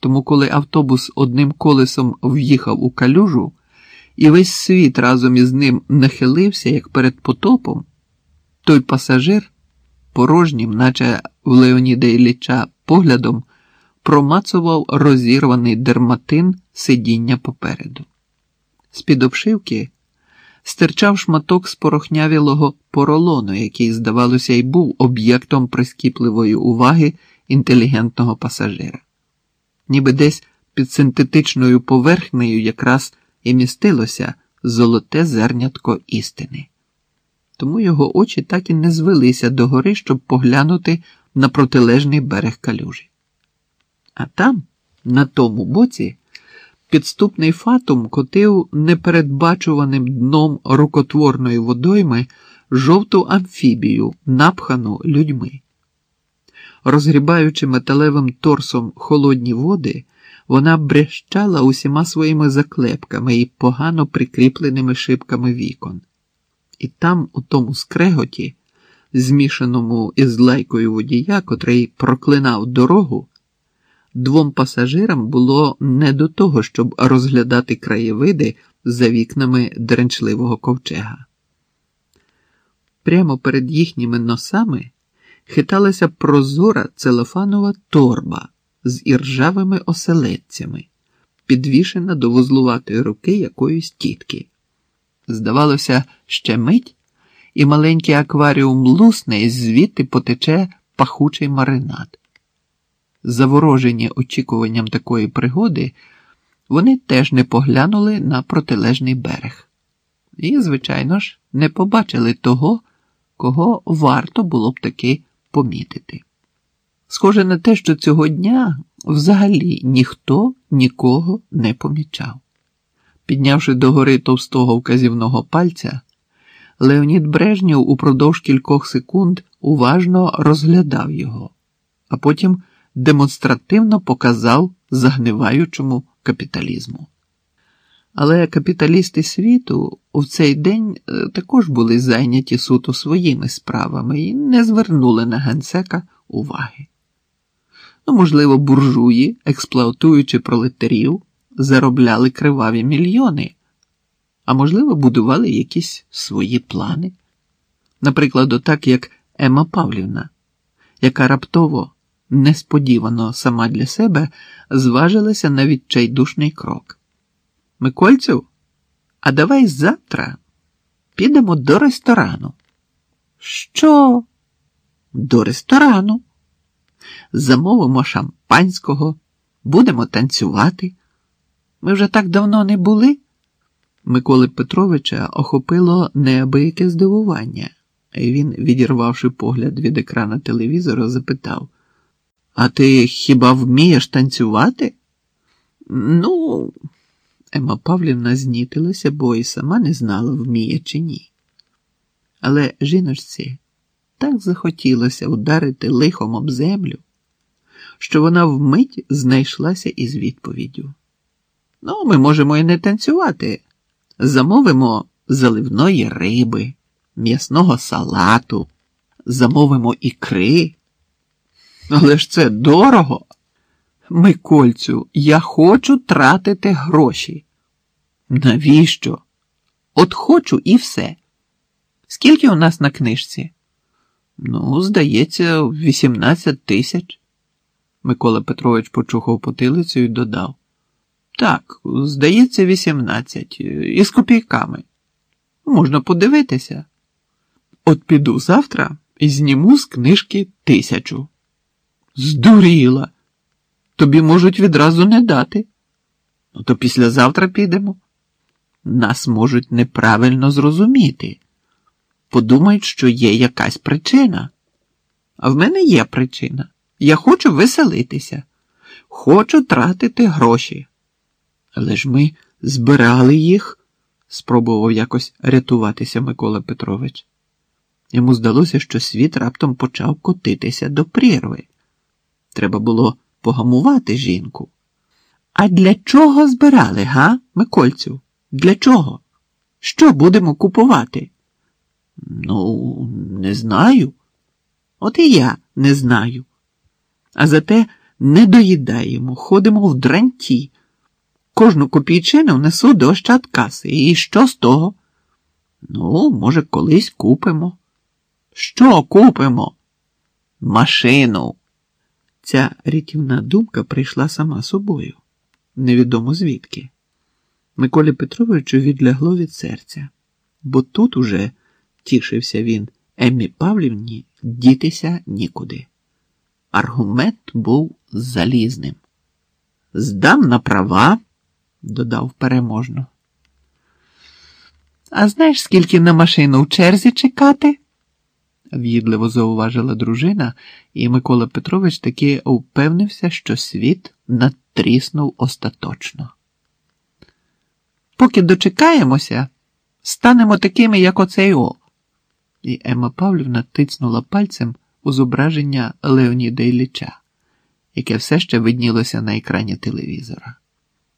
Тому, коли автобус одним колесом в'їхав у калюжу, і весь світ разом із ним нахилився, як перед потопом, той пасажир порожнім, наче в Леоніда Ілліча, поглядом, промацував розірваний дерматин сидіння попереду. З-під обшивки стирчав шматок спорохнявілого поролону, який, здавалося, й був об'єктом прискіпливої уваги інтелігентного пасажира. Ніби десь під синтетичною поверхнею якраз і містилося золоте зернятко істини. Тому його очі так і не звелися догори, щоб поглянути на протилежний берег калюжі. А там, на тому боці, підступний фатум котив непередбачуваним дном рукотворної водойми жовту амфібію, напхану людьми. Розгрібаючи металевим торсом холодні води, вона брещала усіма своїми заклепками і погано прикріпленими шибками вікон. І там, у тому скреготі, змішаному із лайкою водія, котрий проклинав дорогу, двом пасажирам було не до того, щоб розглядати краєвиди за вікнами дренчливого ковчега. Прямо перед їхніми носами хиталася прозора целофанова торба з іржавими оселедцями, підвішена до вузлуватої руки якоїсь тітки. Здавалося, ще мить, і маленький акваріум лусне, і звідти потече пахучий маринад. Заворожені очікуванням такої пригоди, вони теж не поглянули на протилежний берег. І, звичайно ж, не побачили того, кого варто було б таки помітити. Схоже на те, що цього дня взагалі ніхто нікого не помічав. Піднявши догори товстого вказівного пальця, Леонід Брежнєв упродовж кількох секунд уважно розглядав його, а потім демонстративно показав загниваючому капіталізму. Але капіталісти світу в цей день е, також були зайняті суто своїми справами і не звернули на генсека уваги. Ну, можливо, буржуї, експлуатуючи пролетарів, заробляли криваві мільйони, а можливо, будували якісь свої плани. Наприклад, отак як Ема Павлівна, яка раптово, несподівано сама для себе зважилася на відчайдушний крок. Микольцю, а давай завтра підемо до ресторану. Що? До ресторану. Замовимо шампанського, будемо танцювати. Ми вже так давно не були. Миколи Петровича охопило неабияке здивування, і він, відірвавши погляд від екрана телевізора, запитав: А ти хіба вмієш танцювати? Ну. Ема Павлівна знітилася, бо і сама не знала, вміє чи ні. Але жіночці так захотілося ударити лихом об землю, що вона вмить знайшлася із відповіддю. Ну, ми можемо і не танцювати. Замовимо заливної риби, м'ясного салату, замовимо ікри. Але ж це дорого. Микольцю, я хочу тратити гроші. Навіщо? От хочу і все. Скільки у нас на книжці? Ну, здається, 18 тисяч. Микола Петрович почухав потилицю і додав. Так, здається, 18. Із копійками. Можна подивитися. От піду завтра і зніму з книжки тисячу. Здуріла. Тобі можуть відразу не дати. Ну, то післязавтра підемо. Нас можуть неправильно зрозуміти. Подумають, що є якась причина. А в мене є причина. Я хочу веселитися, хочу тратити гроші. Але ж ми збирали їх, спробував якось рятуватися Микола Петрович. Йому здалося, що світ раптом почав котитися до прірви. Треба було погамувати жінку. А для чого збирали, га, Микольцю? Для чого? Що будемо купувати? Ну, не знаю. От і я не знаю. А зате Не доїдаємо, ходимо в дранті. Кожну копійчину несу до Ощадкаси. І що з того? Ну, може, колись купимо. Що купимо? Машину. Ця рятівна думка прийшла сама собою, невідомо звідки. Миколі Петровичу відлягло від серця, бо тут уже, тішився він, Еммі Павлівні дітися нікуди. Аргумент був залізним. Здам на права, додав переможно. А знаєш, скільки на машину в черзі чекати? В'їдливо зауважила дружина, і Микола Петрович таки впевнився, що світ надтріснув остаточно. Поки дочекаємося, станемо такими, як оцей О. І Емма Павлівна тицнула пальцем у зображення Леоніда Ілліча, яке все ще виднілося на екрані телевізора.